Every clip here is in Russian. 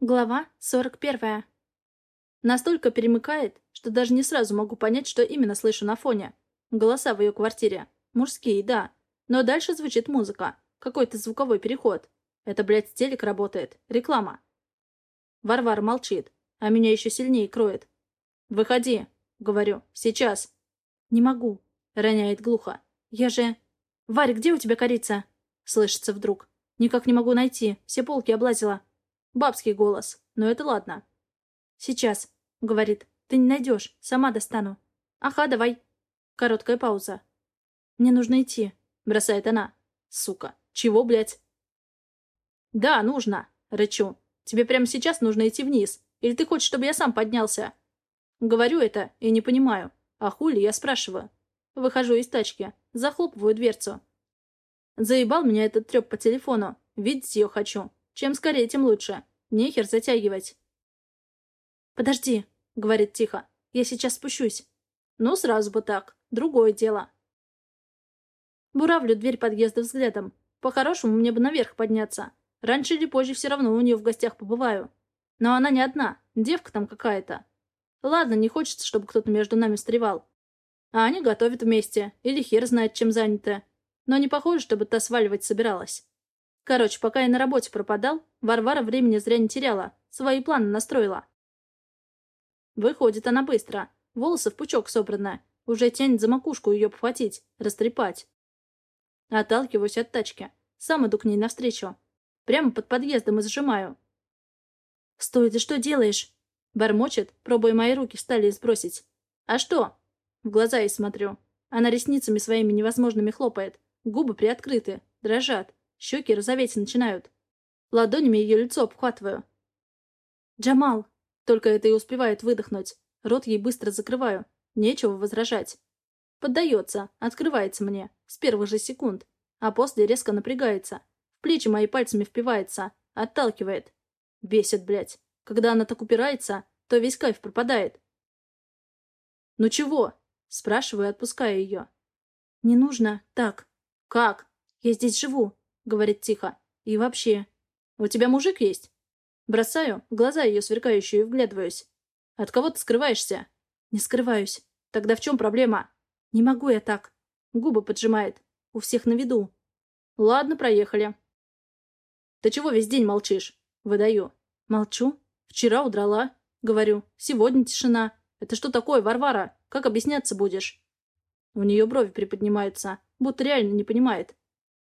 Глава 41. Настолько перемыкает, что даже не сразу могу понять, что именно слышу на фоне. Голоса в ее квартире. Мужские, да. Но дальше звучит музыка. Какой-то звуковой переход. Это, блядь, телек работает. Реклама. Варвар молчит, а меня еще сильнее кроет. «Выходи», — говорю, — «сейчас». «Не могу», — роняет глухо. «Я же...» «Варь, где у тебя корица?» — слышится вдруг. «Никак не могу найти. Все полки облазила». Бабский голос. Но это ладно. «Сейчас», — говорит. «Ты не найдешь. Сама достану». «Ага, давай». Короткая пауза. «Мне нужно идти», — бросает она. «Сука. Чего, блядь?» «Да, нужно», — рычу. «Тебе прямо сейчас нужно идти вниз. Или ты хочешь, чтобы я сам поднялся?» Говорю это и не понимаю. А хули я спрашиваю? Выхожу из тачки. Захлопываю дверцу. Заебал меня этот треп по телефону. Видеть ее хочу. Чем скорее, тем лучше. Нехер затягивать. «Подожди», — говорит тихо. «Я сейчас спущусь». «Ну, сразу бы так. Другое дело». Буравлю дверь подъезда взглядом. По-хорошему, мне бы наверх подняться. Раньше или позже все равно у нее в гостях побываю. Но она не одна. Девка там какая-то. Ладно, не хочется, чтобы кто-то между нами встревал. А они готовят вместе. Или хер знает, чем заняты. Но не похоже, чтобы та сваливать собиралась. Короче, пока я на работе пропадал, Варвара времени зря не теряла, свои планы настроила. Выходит она быстро, волосы в пучок собраны, уже тянет за макушку ее похватить, растрепать. Отталкиваюсь от тачки, сам иду к ней навстречу. Прямо под подъездом и сжимаю. «Стой, ты что делаешь?» Бормочет, пробуя мои руки встали сбросить. «А что?» В глаза ей смотрю. Она ресницами своими невозможными хлопает. Губы приоткрыты, дрожат. Щеки розоветь начинают. Ладонями ее лицо обхватываю. «Джамал!» Только это и успевает выдохнуть. Рот ей быстро закрываю. Нечего возражать. Поддается, открывается мне. С первых же секунд. А после резко напрягается. В плечи мои пальцами впивается. Отталкивает. Бесит, блядь. Когда она так упирается, то весь кайф пропадает. «Ну чего?» Спрашиваю, отпуская ее. «Не нужно. Так. Как? Я здесь живу говорит тихо. «И вообще, у тебя мужик есть?» Бросаю, глаза ее сверкающие, вглядываюсь. «От кого ты скрываешься?» «Не скрываюсь. Тогда в чем проблема?» «Не могу я так». Губы поджимает. У всех на виду. «Ладно, проехали». «Ты чего весь день молчишь?» Выдаю. «Молчу. Вчера удрала». Говорю. «Сегодня тишина. Это что такое, Варвара? Как объясняться будешь?» У нее брови приподнимаются, будто реально не понимает.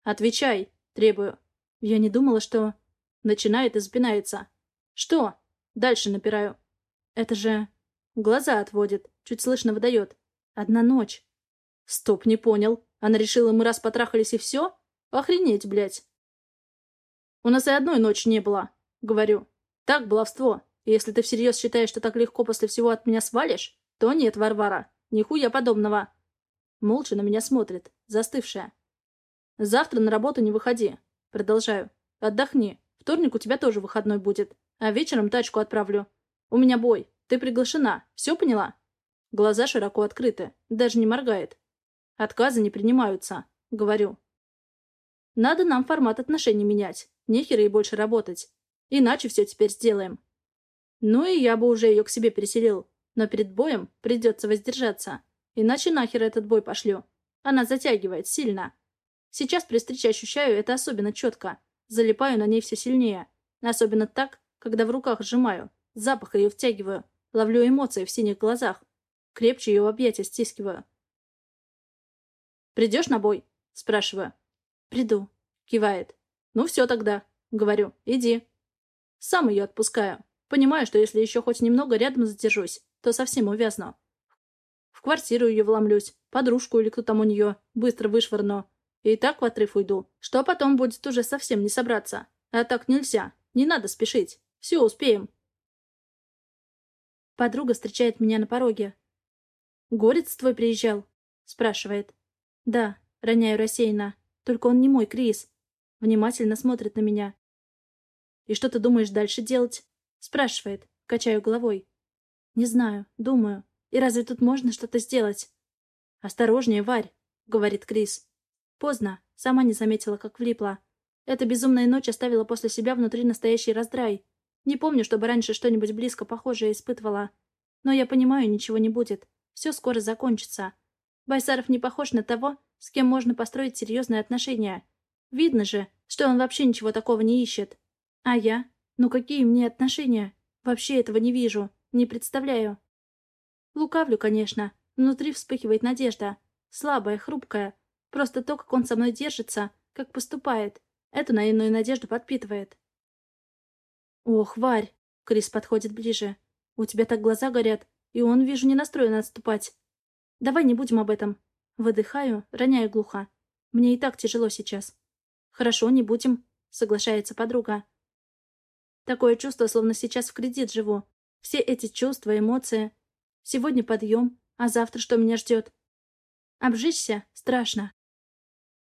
«Отвечай!» Требую. Я не думала, что... Начинает и запинается. Что? Дальше напираю. Это же... Глаза отводит. Чуть слышно выдает. Одна ночь. Стоп, не понял. Она решила, мы раз потрахались и все? Охренеть, блядь. У нас и одной ночи не было. Говорю. Так, баловство. Если ты всерьез считаешь, что так легко после всего от меня свалишь, то нет, Варвара. Нихуя подобного. Молча на меня смотрит, застывшая. Завтра на работу не выходи. Продолжаю. Отдохни. Вторник у тебя тоже выходной будет. А вечером тачку отправлю. У меня бой. Ты приглашена. Все поняла? Глаза широко открыты. Даже не моргает. Отказы не принимаются. Говорю. Надо нам формат отношений менять. Нехер ей больше работать. Иначе все теперь сделаем. Ну и я бы уже ее к себе переселил. Но перед боем придется воздержаться. Иначе нахер этот бой пошлю. Она затягивает сильно. Сейчас при встрече ощущаю это особенно четко. Залипаю на ней все сильнее. Особенно так, когда в руках сжимаю. Запах ее втягиваю. Ловлю эмоции в синих глазах. Крепче ее в объятия стискиваю. «Придешь на бой?» – спрашиваю. «Приду», – кивает. «Ну все тогда», – говорю. «Иди». Сам ее отпускаю. Понимаю, что если еще хоть немного рядом задержусь, то совсем увязну. В квартиру ее вломлюсь, подружку или кто там у нее, быстро вышвырну. И так в отрыв уйду, что потом будет уже совсем не собраться. А так нельзя. Не надо спешить. Все успеем. Подруга встречает меня на пороге. «Горец твой приезжал?» Спрашивает. «Да», роняю рассеянно. «Только он не мой, Крис». Внимательно смотрит на меня. «И что ты думаешь дальше делать?» Спрашивает. Качаю головой. «Не знаю. Думаю. И разве тут можно что-то сделать?» «Осторожнее, Варь», — говорит Крис. Поздно. Сама не заметила, как влипла. Эта безумная ночь оставила после себя внутри настоящий раздрай. Не помню, чтобы раньше что-нибудь близко похожее испытывала. Но я понимаю, ничего не будет. Все скоро закончится. Байсаров не похож на того, с кем можно построить серьезные отношения. Видно же, что он вообще ничего такого не ищет. А я? Ну какие мне отношения? Вообще этого не вижу, не представляю. Лукавлю, конечно. Внутри вспыхивает надежда. Слабая, хрупкая. Просто то, как он со мной держится, как поступает. Эту наивную надежду подпитывает. «Ох, Варь!» Крис подходит ближе. «У тебя так глаза горят, и он, вижу, не настроен отступать. Давай не будем об этом». Выдыхаю, роняю глухо. Мне и так тяжело сейчас. «Хорошо, не будем», — соглашается подруга. Такое чувство, словно сейчас в кредит живу. Все эти чувства, эмоции. Сегодня подъем, а завтра что меня ждет? Обжечься страшно.